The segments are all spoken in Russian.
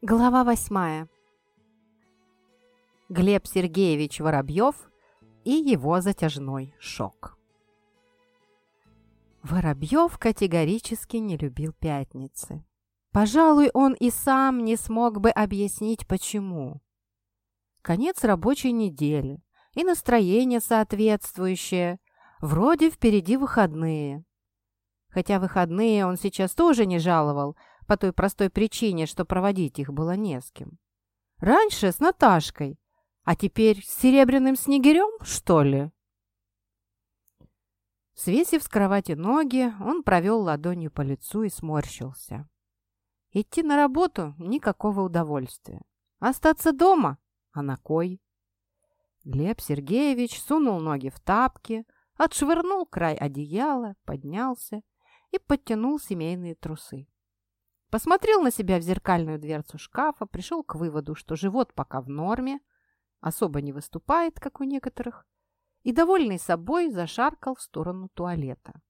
Глава восьмая. Глеб Сергеевич Воробьев и его затяжной шок. Воробьев категорически не любил пятницы. Пожалуй, он и сам не смог бы объяснить, почему. Конец рабочей недели, и настроение соответствующее. Вроде впереди выходные. Хотя выходные он сейчас тоже не жаловал – по той простой причине, что проводить их было не с кем. Раньше с Наташкой, а теперь с серебряным снегирем, что ли? Свесив с кровати ноги, он провел ладонью по лицу и сморщился. Идти на работу – никакого удовольствия. Остаться дома – а на кой? Глеб Сергеевич сунул ноги в тапки, отшвырнул край одеяла, поднялся и подтянул семейные трусы. Посмотрел на себя в зеркальную дверцу шкафа, пришел к выводу, что живот пока в норме, особо не выступает, как у некоторых, и, довольный собой, зашаркал в сторону туалета.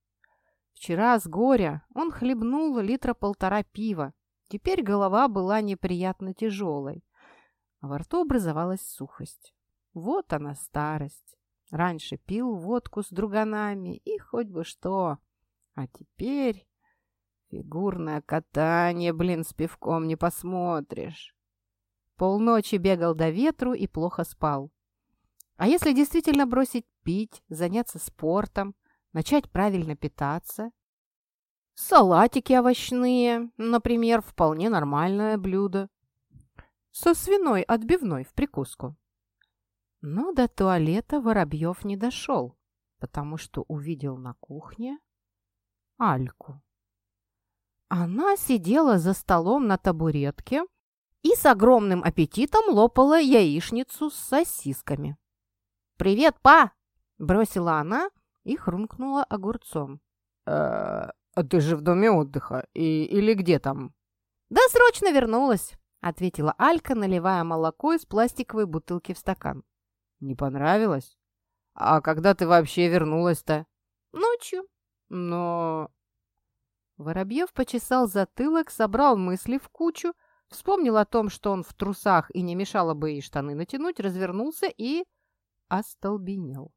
Вчера с горя он хлебнул литра полтора пива, теперь голова была неприятно тяжелой, а во рту образовалась сухость. Вот она, старость. Раньше пил водку с друганами и хоть бы что, а теперь... Фигурное катание, блин, с пивком не посмотришь. Полночи бегал до ветру и плохо спал. А если действительно бросить пить, заняться спортом, начать правильно питаться? Салатики овощные, например, вполне нормальное блюдо. Со свиной отбивной в прикуску. Но до туалета Воробьев не дошел, потому что увидел на кухне Альку. Она сидела за столом на табуретке и с огромным аппетитом лопала яичницу с сосисками. «Привет, па!» – бросила она и хрумкнула огурцом. «Э, «А ты же в доме отдыха и, или где там?» «Да срочно вернулась!» – ответила Алька, наливая молоко из пластиковой бутылки в стакан. «Не понравилось? А когда ты вообще вернулась-то?» «Ночью». «Но Воробьев почесал затылок, собрал мысли в кучу, вспомнил о том, что он в трусах и не мешало бы и штаны натянуть, развернулся и остолбенел.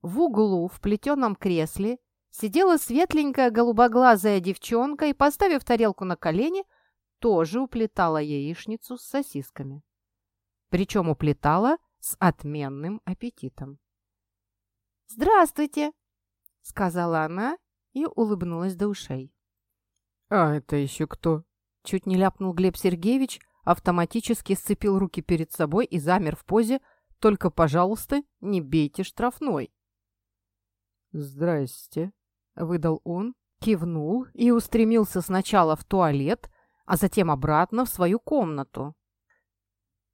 В углу, в плетеном кресле, сидела светленькая голубоглазая девчонка и, поставив тарелку на колени, тоже уплетала яичницу с сосисками. Причем уплетала с отменным аппетитом. «Здравствуйте!» — сказала она и улыбнулась до ушей. «А это еще кто?» Чуть не ляпнул Глеб Сергеевич, автоматически сцепил руки перед собой и замер в позе «Только, пожалуйста, не бейте штрафной». «Здрасте», — выдал он, кивнул и устремился сначала в туалет, а затем обратно в свою комнату.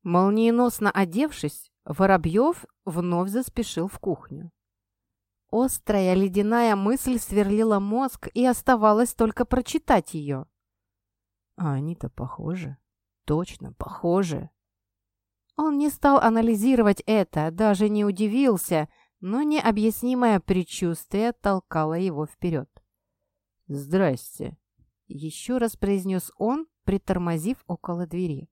Молниеносно одевшись, Воробьев вновь заспешил в кухню. Острая ледяная мысль сверлила мозг, и оставалось только прочитать ее. А они-то похожи. Точно похожи. Он не стал анализировать это, даже не удивился, но необъяснимое предчувствие толкало его вперед. «Здрасте», — еще раз произнес он, притормозив около двери.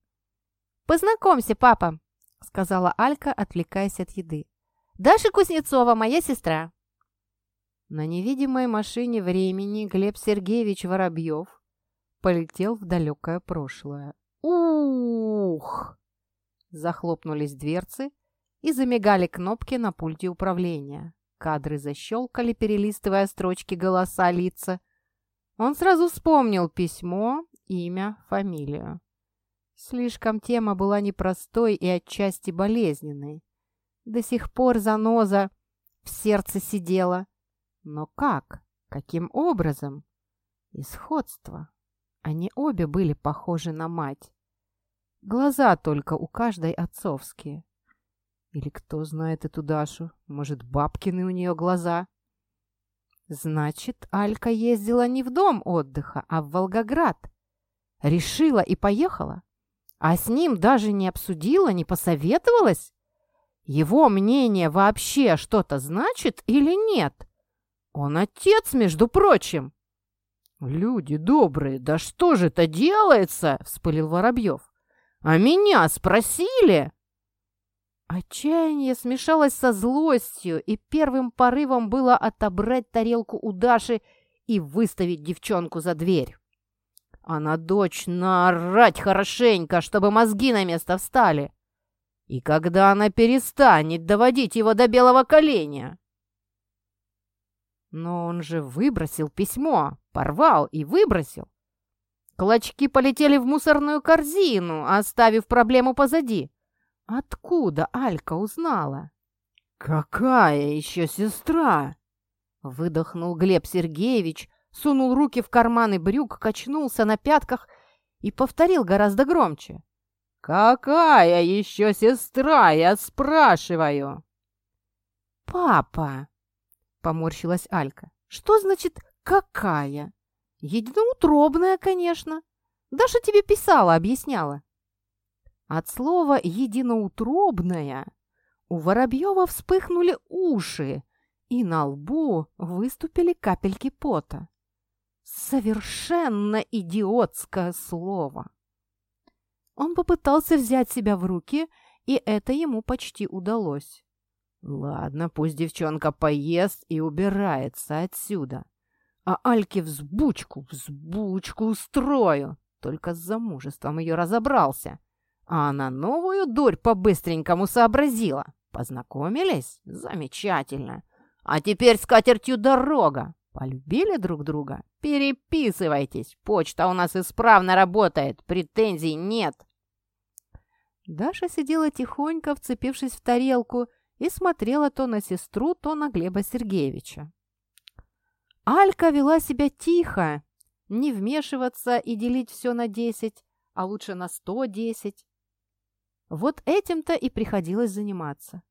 «Познакомься, папа», — сказала Алька, отвлекаясь от еды. «Даша Кузнецова, моя сестра». На невидимой машине времени Глеб Сергеевич Воробьев полетел в далекое прошлое. Ух! Захлопнулись дверцы и замигали кнопки на пульте управления. Кадры защелкали, перелистывая строчки голоса лица. Он сразу вспомнил письмо, имя, фамилию. Слишком тема была непростой и отчасти болезненной. До сих пор заноза в сердце сидела. Но как? Каким образом? Исходство. Они обе были похожи на мать. Глаза только у каждой отцовские. Или кто знает эту Дашу? Может, бабкины у нее глаза? Значит, Алька ездила не в дом отдыха, а в Волгоград. Решила и поехала. А с ним даже не обсудила, не посоветовалась? Его мнение вообще что-то значит или нет? Он отец, между прочим. «Люди добрые, да что же это делается?» — вспылил Воробьев. «А меня спросили?» Отчаяние смешалось со злостью, и первым порывом было отобрать тарелку у Даши и выставить девчонку за дверь. А на дочь наорать хорошенько, чтобы мозги на место встали. И когда она перестанет доводить его до белого коленя? Но он же выбросил письмо, порвал и выбросил. Клочки полетели в мусорную корзину, оставив проблему позади. Откуда Алька узнала? «Какая еще сестра?» Выдохнул Глеб Сергеевич, сунул руки в карманы брюк, качнулся на пятках и повторил гораздо громче. «Какая еще сестра, я спрашиваю?» «Папа!» — поморщилась Алька. «Что значит «какая»?» «Единоутробная, конечно. Даша тебе писала, объясняла». От слова «единоутробная» у Воробьева вспыхнули уши, и на лбу выступили капельки пота. Совершенно идиотское слово. Он попытался взять себя в руки, и это ему почти удалось. Ладно, пусть девчонка поест и убирается отсюда. А Альке взбучку, взбучку устрою. Только с замужеством ее разобрался. А она новую дурь по-быстренькому сообразила. Познакомились? Замечательно. А теперь с катертью дорога. Полюбили друг друга? Переписывайтесь. Почта у нас исправно работает. Претензий нет. Даша сидела тихонько, вцепившись в тарелку, и смотрела то на сестру, то на Глеба Сергеевича. Алька вела себя тихо, не вмешиваться и делить все на десять, а лучше на сто десять. Вот этим-то и приходилось заниматься.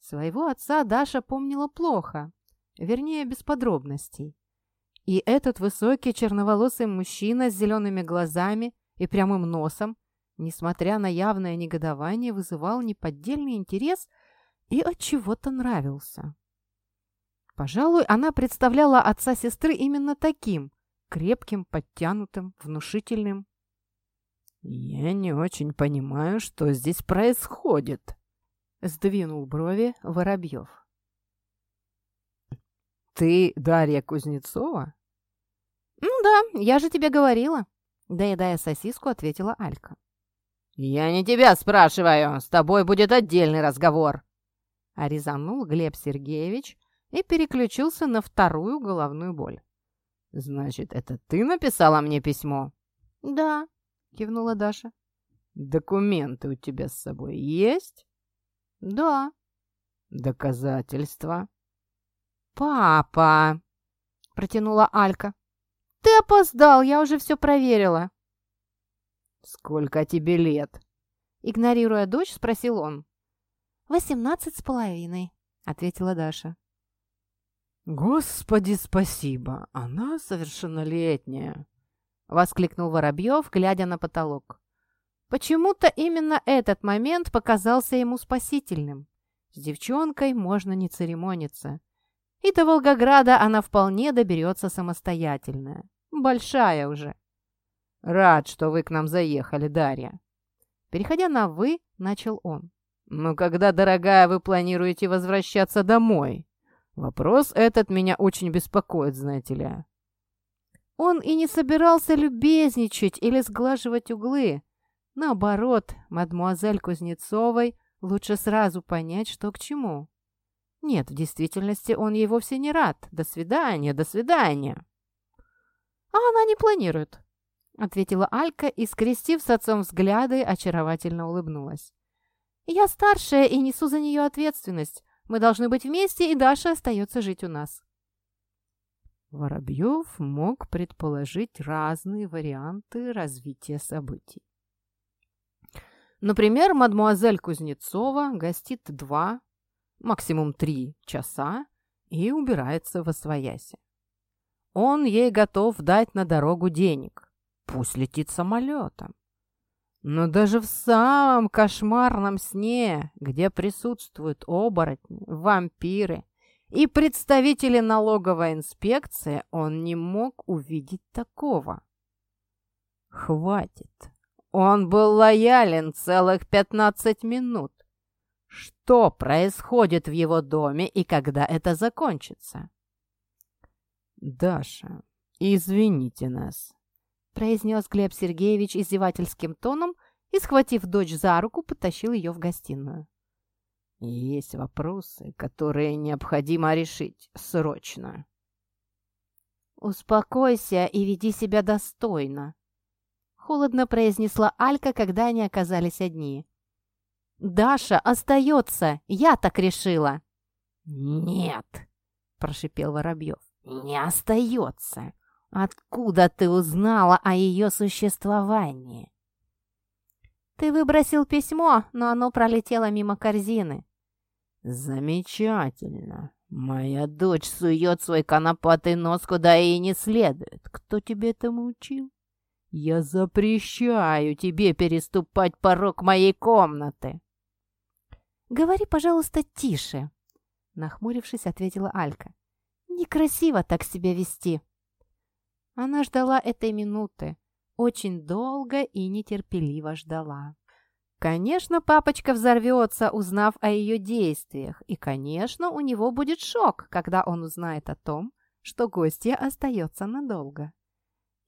Своего отца Даша помнила плохо, вернее, без подробностей. И этот высокий черноволосый мужчина с зелеными глазами и прямым носом, несмотря на явное негодование, вызывал неподдельный интерес и от чего-то нравился. Пожалуй, она представляла отца сестры именно таким, крепким, подтянутым, внушительным. «Я не очень понимаю, что здесь происходит», — сдвинул брови Воробьев. «Ты Дарья Кузнецова?» «Ну да, я же тебе говорила», — доедая сосиску, ответила Алька. «Я не тебя спрашиваю, с тобой будет отдельный разговор», — резанул Глеб Сергеевич и переключился на вторую головную боль. «Значит, это ты написала мне письмо?» «Да», — кивнула Даша. «Документы у тебя с собой есть?» «Да». «Доказательства?» «Папа!» — протянула Алька. «Ты опоздал, я уже все проверила». «Сколько тебе лет?» Игнорируя дочь, спросил он. «Восемнадцать с половиной», — ответила Даша. «Господи, спасибо! Она совершеннолетняя!» — воскликнул Воробьев, глядя на потолок. Почему-то именно этот момент показался ему спасительным. С девчонкой можно не церемониться. И до Волгограда она вполне доберется самостоятельно. Большая уже. «Рад, что вы к нам заехали, Дарья». Переходя на «вы», начал он. «Но когда, дорогая, вы планируете возвращаться домой? Вопрос этот меня очень беспокоит, знаете ли». Он и не собирался любезничать или сглаживать углы. Наоборот, мадмуазель Кузнецовой лучше сразу понять, что к чему. Нет, в действительности он ей вовсе не рад. До свидания, до свидания. А она не планирует, ответила Алька и, скрестив с отцом взгляды, очаровательно улыбнулась. Я старшая и несу за нее ответственность. Мы должны быть вместе, и Даша остается жить у нас. Воробьев мог предположить разные варианты развития событий. Например, мадмуазель Кузнецова гостит два, максимум три часа и убирается во своясе. Он ей готов дать на дорогу денег. Пусть летит самолетом. Но даже в самом кошмарном сне, где присутствуют оборотни, вампиры и представители налоговой инспекции, он не мог увидеть такого. Хватит. Он был лоялен целых 15 минут. Что происходит в его доме и когда это закончится? «Даша, извините нас», — произнес Глеб Сергеевич издевательским тоном и, схватив дочь за руку, потащил ее в гостиную. «Есть вопросы, которые необходимо решить срочно». «Успокойся и веди себя достойно», — холодно произнесла Алька, когда они оказались одни. «Даша остается, я так решила». «Нет», — прошипел Воробьев, — «не остается. Откуда ты узнала о ее существовании?» «Ты выбросил письмо, но оно пролетело мимо корзины». «Замечательно. Моя дочь сует свой конопатый нос куда ей не следует. Кто тебе этому учил? Я запрещаю тебе переступать порог моей комнаты». «Говори, пожалуйста, тише», — нахмурившись, ответила Алька. «Некрасиво так себя вести». Она ждала этой минуты, очень долго и нетерпеливо ждала. Конечно, папочка взорвется, узнав о ее действиях, и, конечно, у него будет шок, когда он узнает о том, что гостья остается надолго.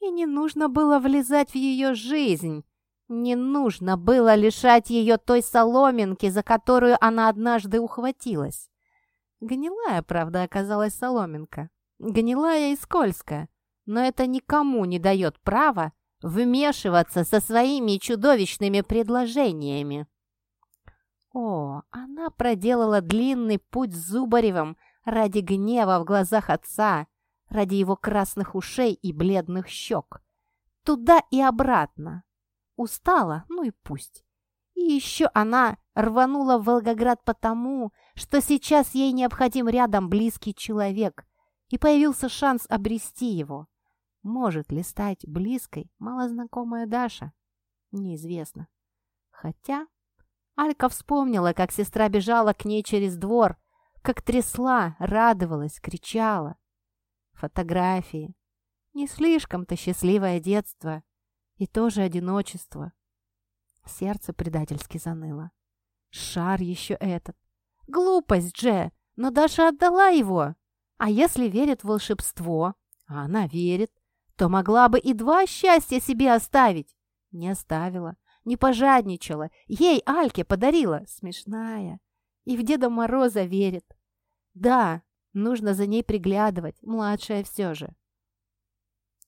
И не нужно было влезать в ее жизнь, не нужно было лишать ее той соломинки, за которую она однажды ухватилась. Гнилая, правда, оказалась соломинка. Гнилая и скользкая. Но это никому не дает права вмешиваться со своими чудовищными предложениями. О, она проделала длинный путь с Зубаревым ради гнева в глазах отца, ради его красных ушей и бледных щек. Туда и обратно. Устала? Ну и пусть. И еще она рванула в Волгоград потому, что сейчас ей необходим рядом близкий человек, и появился шанс обрести его. Может ли стать близкой малознакомая Даша? Неизвестно. Хотя Алька вспомнила, как сестра бежала к ней через двор, как трясла, радовалась, кричала. Фотографии. Не слишком-то счастливое детство — и тоже одиночество. Сердце предательски заныло. Шар еще этот. Глупость, Дже, но Даша отдала его. А если верит в волшебство, а она верит, то могла бы и два счастья себе оставить. Не оставила, не пожадничала. Ей Альке подарила. Смешная. И в Деда Мороза верит. Да, нужно за ней приглядывать, младшая все же.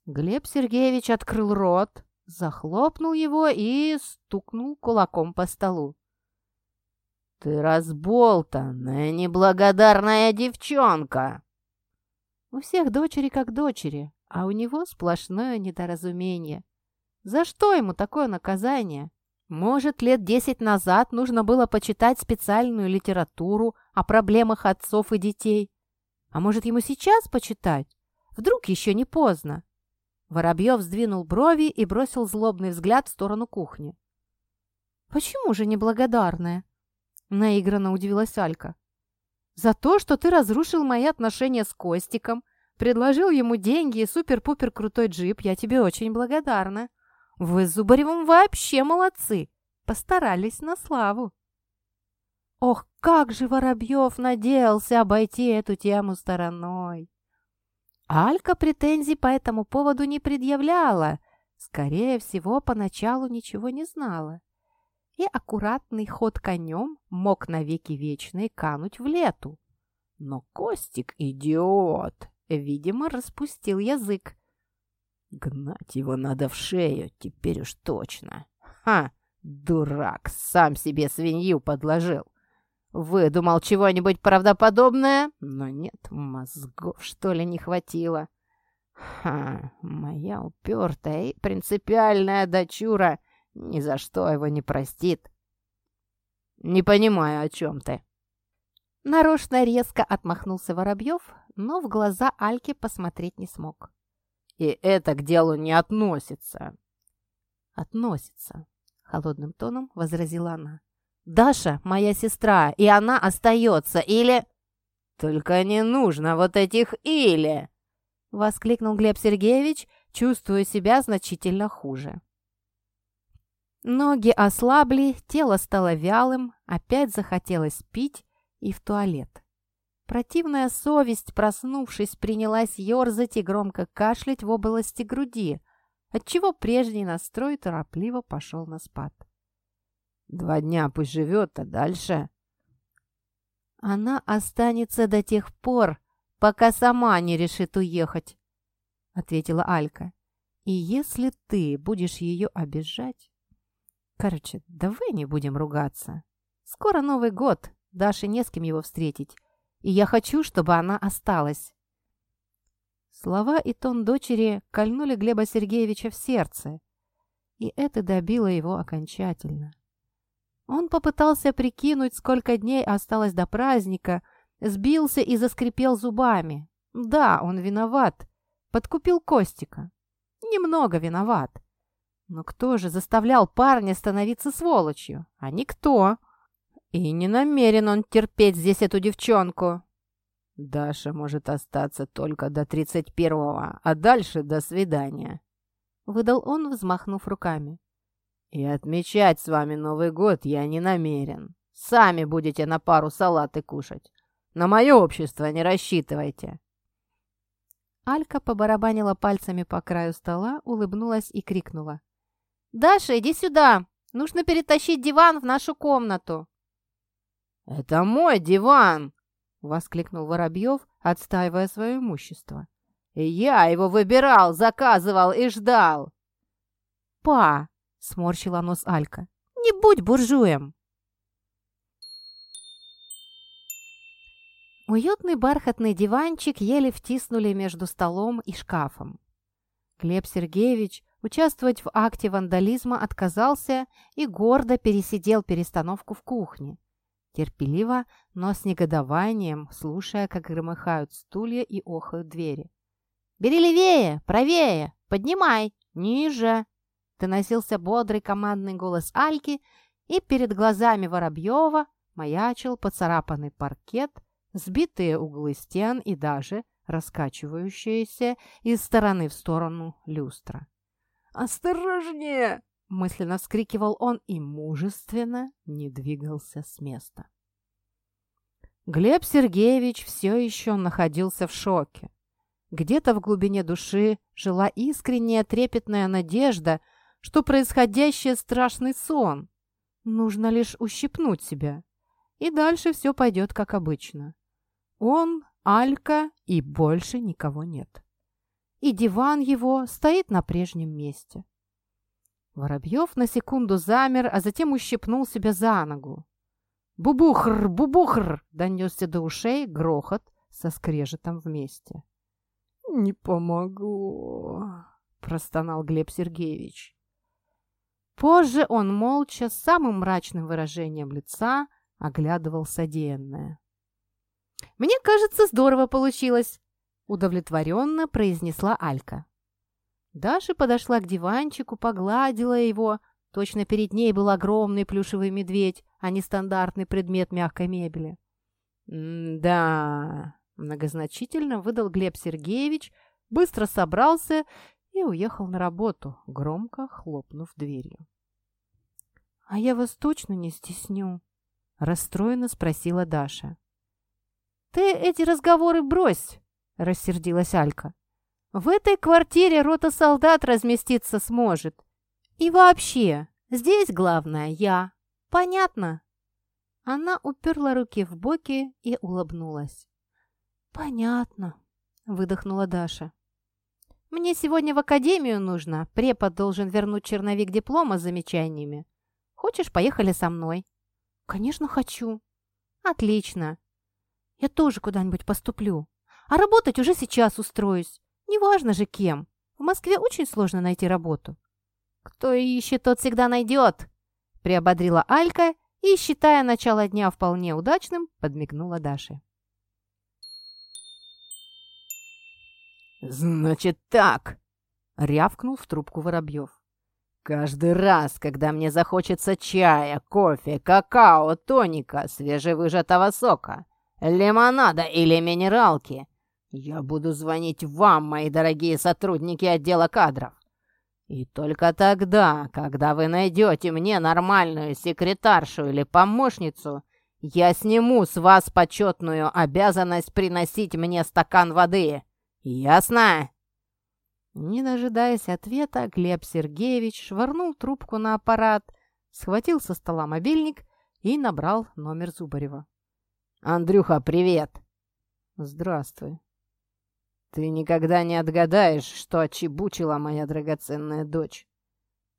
Глеб Сергеевич открыл рот, захлопнул его и стукнул кулаком по столу. «Ты разболтанная, неблагодарная девчонка!» У всех дочери как дочери, а у него сплошное недоразумение. За что ему такое наказание? Может, лет десять назад нужно было почитать специальную литературу о проблемах отцов и детей? А может, ему сейчас почитать? Вдруг еще не поздно? Воробьев сдвинул брови и бросил злобный взгляд в сторону кухни. «Почему же неблагодарная?» — наигранно удивилась Алька. «За то, что ты разрушил мои отношения с Костиком, предложил ему деньги и супер-пупер крутой джип, я тебе очень благодарна. Вы с Зубаревым вообще молодцы, постарались на славу». Ох, как же Воробьев надеялся обойти эту тему стороной! Алька претензий по этому поводу не предъявляла, скорее всего, поначалу ничего не знала. И аккуратный ход конем мог навеки вечные кануть в лету. Но Костик, идиот, видимо, распустил язык. Гнать его надо в шею, теперь уж точно. Ха, дурак, сам себе свинью подложил. Выдумал чего-нибудь правдоподобное, но нет, мозгов, что ли, не хватило. Ха, моя упертая и принципиальная дочура ни за что его не простит. Не понимаю, о чем ты. Нарочно резко отмахнулся Воробьев, но в глаза Альки посмотреть не смог. «И это к делу не относится». «Относится», — холодным тоном возразила она. Даша моя сестра, и она остается, или...» Только не нужно вот этих «или!» — воскликнул Глеб Сергеевич, чувствуя себя значительно хуже. Ноги ослабли, тело стало вялым, опять захотелось пить и в туалет. Противная совесть, проснувшись, принялась ерзать и громко кашлять в области груди, отчего прежний настрой торопливо пошел на спад. «Два дня пусть живет, а дальше...» «Она останется до тех пор, пока сама не решит уехать», — ответила Алька. «И если ты будешь ее обижать...» «Короче, давай не будем ругаться. Скоро Новый год, Даше не с кем его встретить, и я хочу, чтобы она осталась». Слова и тон дочери кольнули Глеба Сергеевича в сердце, и это добило его окончательно. Он попытался прикинуть, сколько дней осталось до праздника, сбился и заскрипел зубами. Да, он виноват. Подкупил Костика. Немного виноват. Но кто же заставлял парня становиться сволочью? А никто. И не намерен он терпеть здесь эту девчонку. Даша может остаться только до тридцать первого, а дальше до свидания. Выдал он, взмахнув руками. И отмечать с вами Новый год я не намерен. Сами будете на пару салаты кушать. На мое общество не рассчитывайте. Алька побарабанила пальцами по краю стола, улыбнулась и крикнула. «Даша, иди сюда! Нужно перетащить диван в нашу комнату!» «Это мой диван!» — воскликнул Воробьев, отстаивая свое имущество. «Я его выбирал, заказывал и ждал!» «Па!» — сморщила нос Алька. «Не будь буржуем!» Уютный бархатный диванчик еле втиснули между столом и шкафом. Глеб Сергеевич участвовать в акте вандализма отказался и гордо пересидел перестановку в кухне, терпеливо, но с негодованием, слушая, как громыхают стулья и охают двери. «Бери левее, правее, поднимай, ниже!» Доносился бодрый командный голос Альки, и перед глазами Воробьева маячил поцарапанный паркет, сбитые углы стен и даже раскачивающаяся из стороны в сторону люстра. «Осторожнее!» — мысленно вскрикивал он и мужественно не двигался с места. Глеб Сергеевич все еще находился в шоке. Где-то в глубине души жила искренняя трепетная надежда — что происходящее страшный сон. Нужно лишь ущипнуть себя, и дальше все пойдет как обычно. Он, Алька и больше никого нет. И диван его стоит на прежнем месте. Воробьев на секунду замер, а затем ущипнул себя за ногу. «Бубухр! Бубухр!» — донесся до ушей грохот со скрежетом вместе. «Не помогу!» — простонал Глеб Сергеевич. Позже он молча, с самым мрачным выражением лица, оглядывал содеянное. «Мне кажется, здорово получилось!» – удовлетворенно произнесла Алька. Даша подошла к диванчику, погладила его. Точно перед ней был огромный плюшевый медведь, а не стандартный предмет мягкой мебели. «Да...» – многозначительно выдал Глеб Сергеевич, быстро собрался и уехал на работу, громко хлопнув дверью. «А я вас точно не стесню?» – расстроенно спросила Даша. «Ты эти разговоры брось!» – рассердилась Алька. «В этой квартире рота солдат разместиться сможет. И вообще, здесь главное я. Понятно?» Она уперла руки в боки и улыбнулась. «Понятно», — выдохнула Даша. Мне сегодня в академию нужно. Препод должен вернуть черновик диплома с замечаниями. Хочешь, поехали со мной?» «Конечно, хочу». «Отлично. Я тоже куда-нибудь поступлю. А работать уже сейчас устроюсь. Неважно же кем. В Москве очень сложно найти работу». «Кто ищет, тот всегда найдет», — приободрила Алька и, считая начало дня вполне удачным, подмигнула Даше. «Значит так!» — рявкнул в трубку Воробьев. «Каждый раз, когда мне захочется чая, кофе, какао, тоника, свежевыжатого сока, лимонада или минералки, я буду звонить вам, мои дорогие сотрудники отдела кадров. И только тогда, когда вы найдете мне нормальную секретаршу или помощницу, я сниму с вас почетную обязанность приносить мне стакан воды. Ясно?» Не дожидаясь ответа, Глеб Сергеевич швырнул трубку на аппарат, схватил со стола мобильник и набрал номер Зубарева. «Андрюха, привет!» «Здравствуй». «Ты никогда не отгадаешь, что отчебучила моя драгоценная дочь!»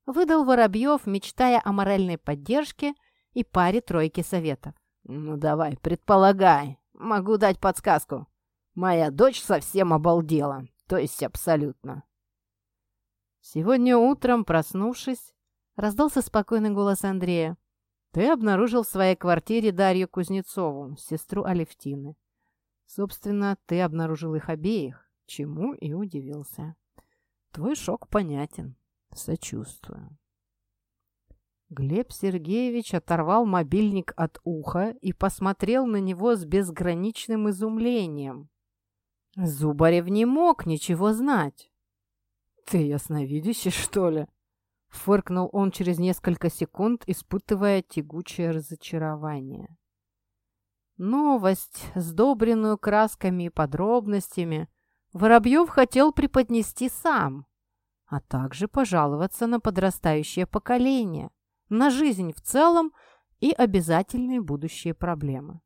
Выдал Воробьев, мечтая о моральной поддержке и паре тройки советов. «Ну давай, предполагай. Могу дать подсказку. Моя дочь совсем обалдела. То есть абсолютно». Сегодня утром, проснувшись, раздался спокойный голос Андрея. «Ты обнаружил в своей квартире Дарью Кузнецову, сестру Алевтины. Собственно, ты обнаружил их обеих, чему и удивился. Твой шок понятен. Сочувствую». Глеб Сергеевич оторвал мобильник от уха и посмотрел на него с безграничным изумлением. Зубарев не мог ничего знать. «Ты ясновидящий, что ли?» Фыркнул он через несколько секунд, испытывая тягучее разочарование. Новость, сдобренную красками и подробностями, Воробьев хотел преподнести сам, а также пожаловаться на подрастающее поколение, на жизнь в целом и обязательные будущие проблемы.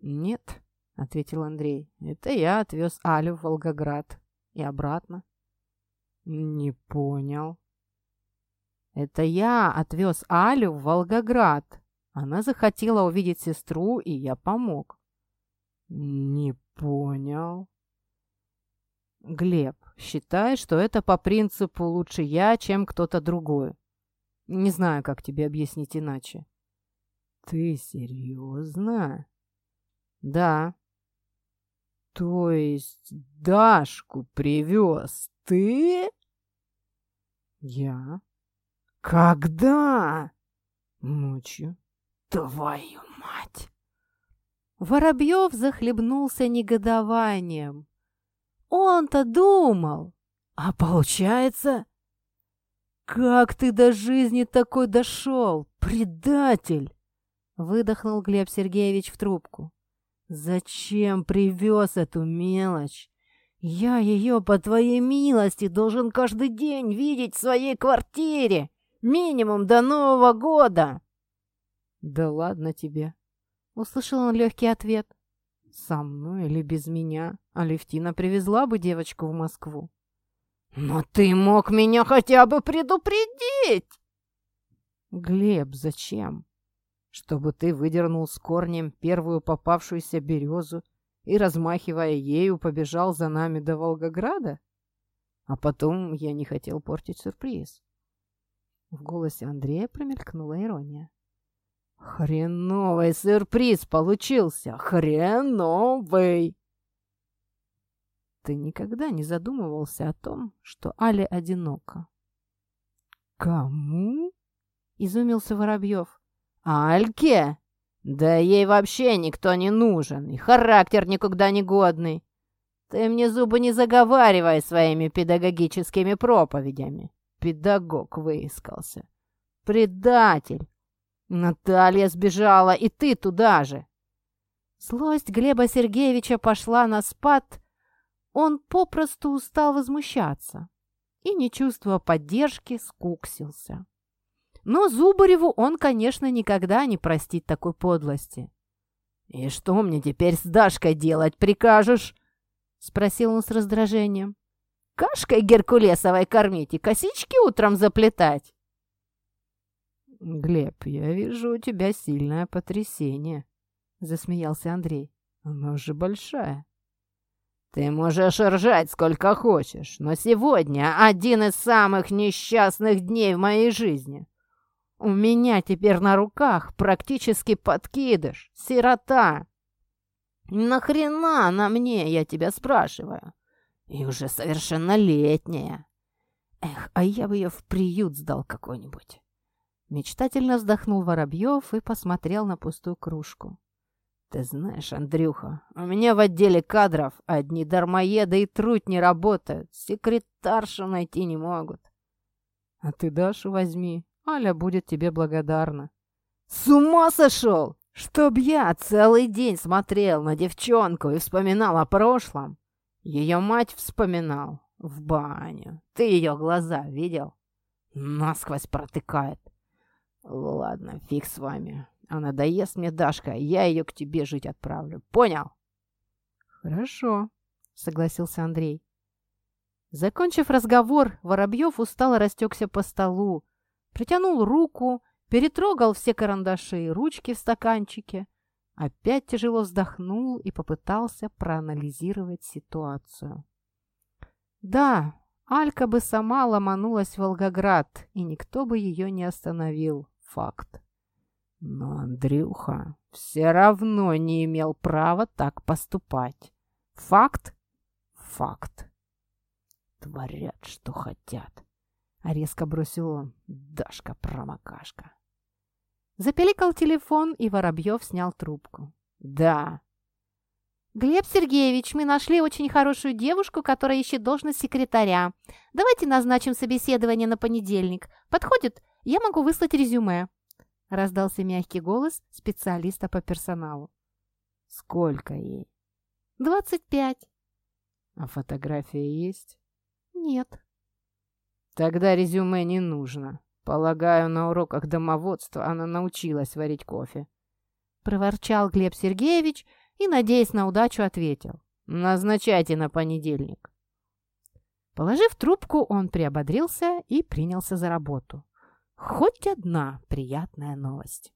«Нет», — ответил Андрей, — «это я отвез Алю в Волгоград и обратно». «Не понял», это я отвез Алю в Волгоград. Она захотела увидеть сестру, и я помог. Не понял. Глеб, считай, что это по принципу «лучше я, чем кто-то другой». Не знаю, как тебе объяснить иначе. Ты серьезно? Да. То есть Дашку привез ты? Я. «Когда?» «Ночью». «Твою мать!» Воробьев захлебнулся негодованием. Он-то думал. А получается... «Как ты до жизни такой дошел, предатель!» Выдохнул Глеб Сергеевич в трубку. «Зачем привез эту мелочь? Я ее, по твоей милости, должен каждый день видеть в своей квартире. Минимум до Нового года!» «Да ладно тебе!» — услышал он легкий ответ. «Со мной или без меня Алевтина привезла бы девочку в Москву». «Но ты мог меня хотя бы предупредить!» «Глеб, зачем? Чтобы ты выдернул с корнем первую попавшуюся березу и, размахивая ею, побежал за нами до Волгограда? А потом я не хотел портить сюрприз. В голосе Андрея промелькнула ирония. «Хреновый сюрприз получился! Хреновый!» Ты никогда не задумывался о том, что Аля одинока. «Кому?» — изумился Воробьев. «Альке? Да ей вообще никто не нужен, и характер никогда не годный. Ты мне зубы не заговаривай своими педагогическими проповедями педагог выискался. Предатель! Наталья сбежала, и ты туда же!» Злость Глеба Сергеевича пошла на спад. Он попросту устал возмущаться и, не чувствуя поддержки, скуксился. Но Зубареву он, конечно, никогда не простит такой подлости. «И что мне теперь с Дашкой делать прикажешь?» — спросил он с раздражением. Кашкой геркулесовой кормить и косички утром заплетать. «Глеб, я вижу, у тебя сильное потрясение», — засмеялся Андрей. «Она же большая». «Ты можешь ржать сколько хочешь, но сегодня один из самых несчастных дней в моей жизни. У меня теперь на руках практически подкидыш, сирота. Нахрена на мне, я тебя спрашиваю? И уже совершеннолетняя. Эх, а я бы ее в приют сдал какой-нибудь. Мечтательно вздохнул Воробьев и посмотрел на пустую кружку. Ты знаешь, Андрюха, у меня в отделе кадров одни дармоеды и труд не работают. Секретаршу найти не могут. А ты Дашу возьми. Аля будет тебе благодарна. С ума сошел! Чтоб я целый день смотрел на девчонку и вспоминал о прошлом. Ее мать вспоминал в баню. Ты ее глаза видел? Насквозь протыкает. Ладно, фиг с вами. А надоест мне Дашка, я ее к тебе жить отправлю. Понял? Хорошо, согласился Андрей. Закончив разговор, Воробьев устало растекся по столу, протянул руку, перетрогал все карандаши и ручки в стаканчике, опять тяжело вздохнул и попытался проанализировать ситуацию. Да, Алька бы сама ломанулась в Волгоград, и никто бы ее не остановил. Факт. Но Андрюха все равно не имел права так поступать. Факт? Факт. Творят, что хотят. А резко бросил он. Дашка-промокашка. Запеликал телефон, и Воробьев снял трубку. «Да». «Глеб Сергеевич, мы нашли очень хорошую девушку, которая ищет должность секретаря. Давайте назначим собеседование на понедельник. Подходит? Я могу выслать резюме». Раздался мягкий голос специалиста по персоналу. «Сколько ей?» «Двадцать пять». «А фотография есть?» «Нет». «Тогда резюме не нужно. Полагаю, на уроках домоводства она научилась варить кофе». Проворчал Глеб Сергеевич и, надеясь на удачу, ответил. «Назначайте на понедельник». Положив трубку, он приободрился и принялся за работу. Хоть одна приятная новость.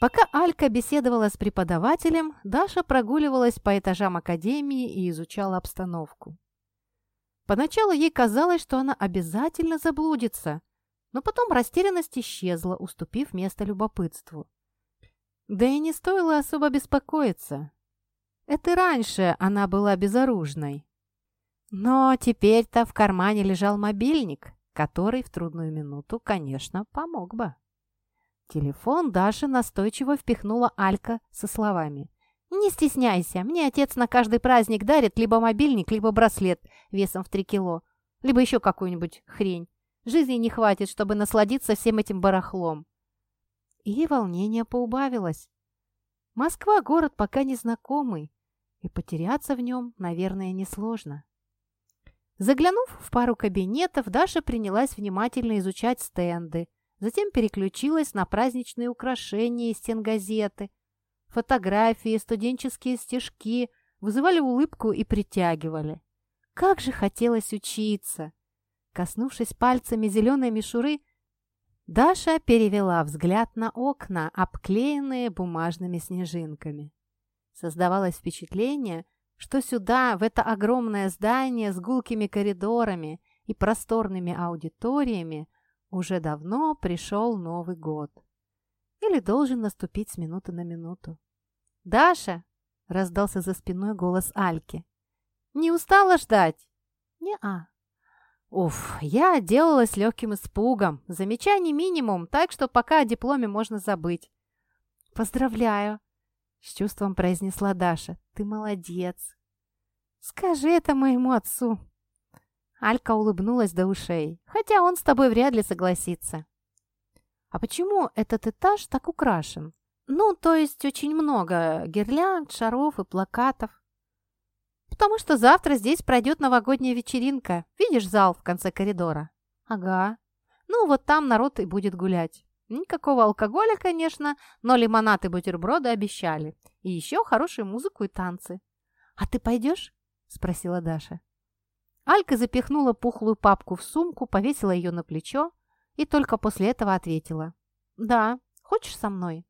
Пока Алька беседовала с преподавателем, Даша прогуливалась по этажам академии и изучала обстановку. Поначалу ей казалось, что она обязательно заблудится, но потом растерянность исчезла, уступив место любопытству. Да и не стоило особо беспокоиться. Это раньше она была безоружной. Но теперь-то в кармане лежал мобильник, который в трудную минуту, конечно, помог бы. Телефон Даши настойчиво впихнула Алька со словами. «Не стесняйся, мне отец на каждый праздник дарит либо мобильник, либо браслет весом в три кило, либо еще какую-нибудь хрень. Жизни не хватит, чтобы насладиться всем этим барахлом. И волнение поубавилось. Москва — город пока незнакомый, и потеряться в нем, наверное, несложно. Заглянув в пару кабинетов, Даша принялась внимательно изучать стенды, затем переключилась на праздничные украшения и стенгазеты. Фотографии, студенческие стежки вызывали улыбку и притягивали. Как же хотелось учиться! Коснувшись пальцами зеленой мишуры, Даша перевела взгляд на окна, обклеенные бумажными снежинками. Создавалось впечатление, что сюда, в это огромное здание с гулкими коридорами и просторными аудиториями, уже давно пришел Новый год. Или должен наступить с минуты на минуту. «Даша!» — раздался за спиной голос Альки. «Не устала ждать?» «Не-а», Уф, я отделалась легким испугом. Замечаний минимум, так что пока о дипломе можно забыть. «Поздравляю!» — с чувством произнесла Даша. «Ты молодец!» «Скажи это моему отцу!» Алька улыбнулась до ушей, хотя он с тобой вряд ли согласится. «А почему этот этаж так украшен? Ну, то есть очень много гирлянд, шаров и плакатов потому что завтра здесь пройдет новогодняя вечеринка. Видишь зал в конце коридора?» «Ага. Ну, вот там народ и будет гулять. Никакого алкоголя, конечно, но лимонад и бутерброды обещали. И еще хорошую музыку и танцы. «А ты пойдешь?» – спросила Даша. Алька запихнула пухлую папку в сумку, повесила ее на плечо и только после этого ответила. «Да, хочешь со мной?»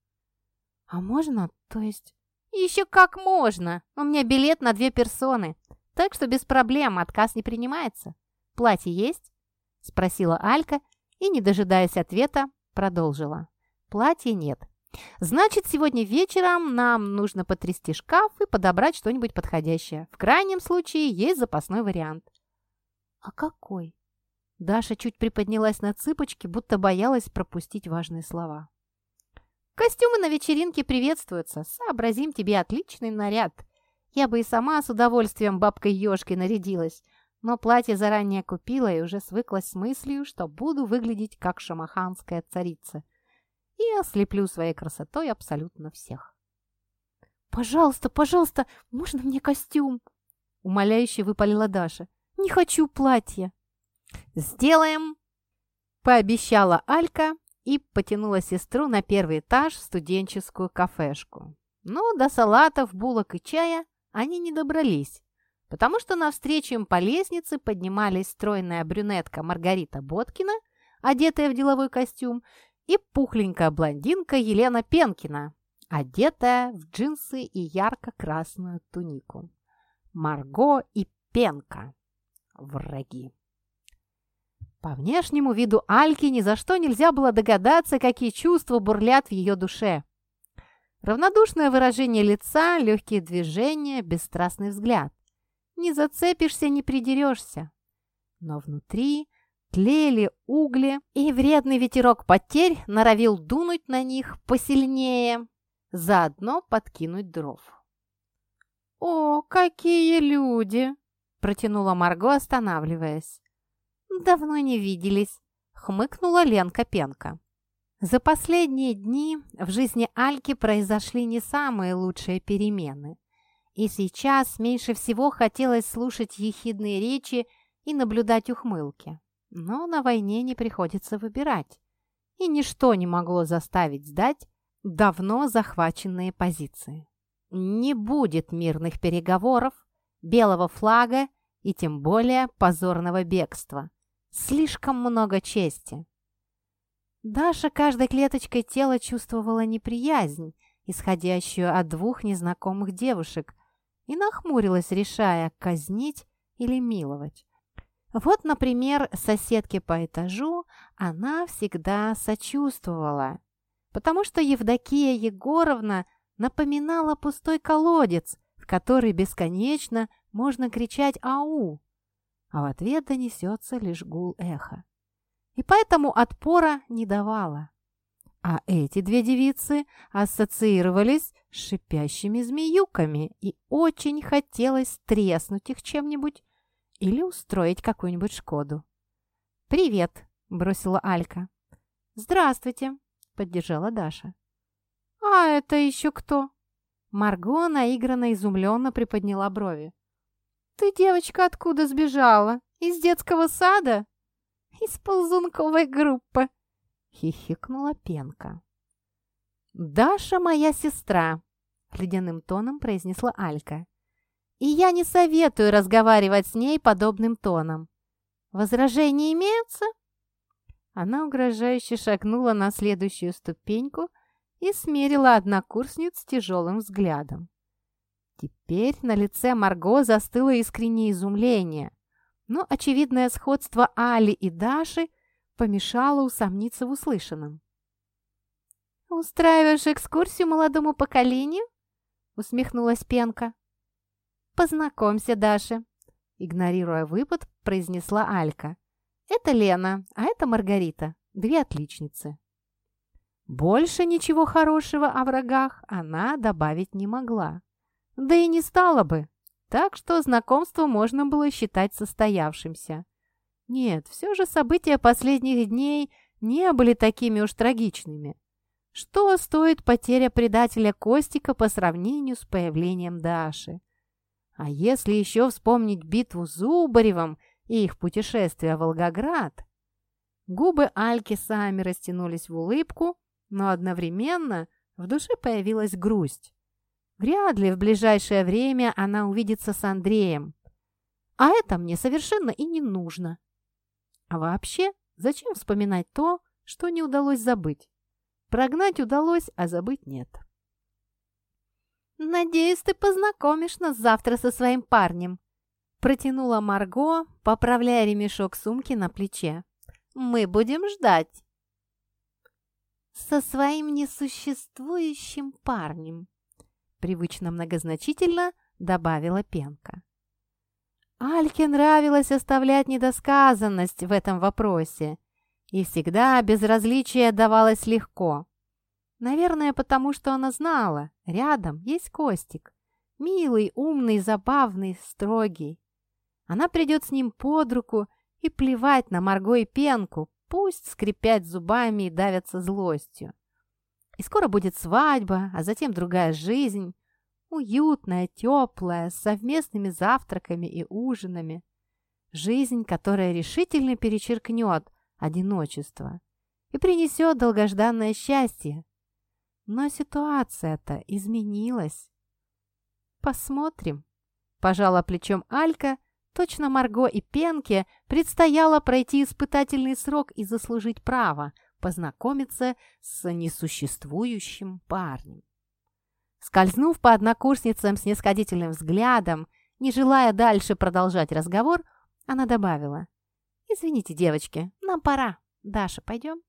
«А можно, то есть...» «Еще как можно! У меня билет на две персоны, так что без проблем отказ не принимается. Платье есть?» – спросила Алька и, не дожидаясь ответа, продолжила. «Платья нет. Значит, сегодня вечером нам нужно потрясти шкаф и подобрать что-нибудь подходящее. В крайнем случае есть запасной вариант». «А какой?» Даша чуть приподнялась на цыпочки, будто боялась пропустить важные слова. Костюмы на вечеринке приветствуются. Сообразим тебе отличный наряд. Я бы и сама с удовольствием бабкой-ежкой нарядилась, но платье заранее купила и уже свыклась с мыслью, что буду выглядеть как шамаханская царица. И ослеплю своей красотой абсолютно всех. «Пожалуйста, пожалуйста, можно мне костюм?» Умоляюще выпалила Даша. «Не хочу платье». «Сделаем!» Пообещала Алька и потянула сестру на первый этаж в студенческую кафешку. Но до салатов, булок и чая они не добрались, потому что навстречу им по лестнице поднимались стройная брюнетка Маргарита Боткина, одетая в деловой костюм, и пухленькая блондинка Елена Пенкина, одетая в джинсы и ярко-красную тунику. Марго и Пенка. Враги. По внешнему виду Альки ни за что нельзя было догадаться, какие чувства бурлят в ее душе. Равнодушное выражение лица, легкие движения, бесстрастный взгляд. Не зацепишься, не придерешься. Но внутри тлели угли, и вредный ветерок потерь норовил дунуть на них посильнее, заодно подкинуть дров. «О, какие люди!» – протянула Марго, останавливаясь. «Давно не виделись», — хмыкнула Ленка Пенка. За последние дни в жизни Альки произошли не самые лучшие перемены. И сейчас меньше всего хотелось слушать ехидные речи и наблюдать ухмылки. Но на войне не приходится выбирать. И ничто не могло заставить сдать давно захваченные позиции. Не будет мирных переговоров, белого флага и тем более позорного бегства. Слишком много чести. Даша каждой клеточкой тела чувствовала неприязнь, исходящую от двух незнакомых девушек, и нахмурилась, решая, казнить или миловать. Вот, например, соседке по этажу она всегда сочувствовала, потому что Евдокия Егоровна напоминала пустой колодец, в который бесконечно можно кричать «Ау!», а в ответ донесется лишь гул эха. И поэтому отпора не давала. А эти две девицы ассоциировались с шипящими змеюками, и очень хотелось треснуть их чем-нибудь или устроить какую-нибудь шкоду. «Привет!» – бросила Алька. «Здравствуйте!» – поддержала Даша. «А это еще кто?» Марго наигранно изумленно приподняла брови. «Ты, девочка, откуда сбежала? Из детского сада?» «Из ползунковой группы!» — хихикнула Пенка. «Даша моя сестра!» — ледяным тоном произнесла Алька. «И я не советую разговаривать с ней подобным тоном. Возражения имеются?» Она угрожающе шагнула на следующую ступеньку и смерила однокурсниц тяжелым взглядом. Теперь на лице Марго застыло искреннее изумление, но очевидное сходство Али и Даши помешало усомниться в услышанном. «Устраиваешь экскурсию молодому поколению?» — усмехнулась Пенка. «Познакомься, Даша», — игнорируя выпад, произнесла Алька. «Это Лена, а это Маргарита, две отличницы». Больше ничего хорошего о врагах она добавить не могла. Да и не стало бы. Так что знакомство можно было считать состоявшимся. Нет, все же события последних дней не были такими уж трагичными. Что стоит потеря предателя Костика по сравнению с появлением Даши? А если еще вспомнить битву с Зубаревым и их путешествие в Волгоград? Губы Альки сами растянулись в улыбку, но одновременно в душе появилась грусть. Вряд ли в ближайшее время она увидится с Андреем. А это мне совершенно и не нужно. А вообще, зачем вспоминать то, что не удалось забыть? Прогнать удалось, а забыть нет. «Надеюсь, ты познакомишь нас завтра со своим парнем», протянула Марго, поправляя ремешок сумки на плече. «Мы будем ждать». «Со своим несуществующим парнем», Привычно многозначительно добавила Пенка. Альке нравилось оставлять недосказанность в этом вопросе, и всегда безразличие давалось легко. Наверное, потому что она знала, рядом есть Костик. Милый, умный, забавный, строгий. Она придет с ним под руку и плевать на Марго и Пенку, пусть скрипят зубами и давятся злостью. И скоро будет свадьба, а затем другая жизнь, уютная, теплая, с совместными завтраками и ужинами. Жизнь, которая решительно перечеркнет одиночество и принесет долгожданное счастье. Но ситуация-то изменилась. Посмотрим. Пожала плечом Алька. Точно Марго и Пенке предстояло пройти испытательный срок и заслужить право познакомиться с несуществующим парнем. Скользнув по однокурсницам с нисходительным взглядом, не желая дальше продолжать разговор, она добавила. «Извините, девочки, нам пора. Даша, пойдем?»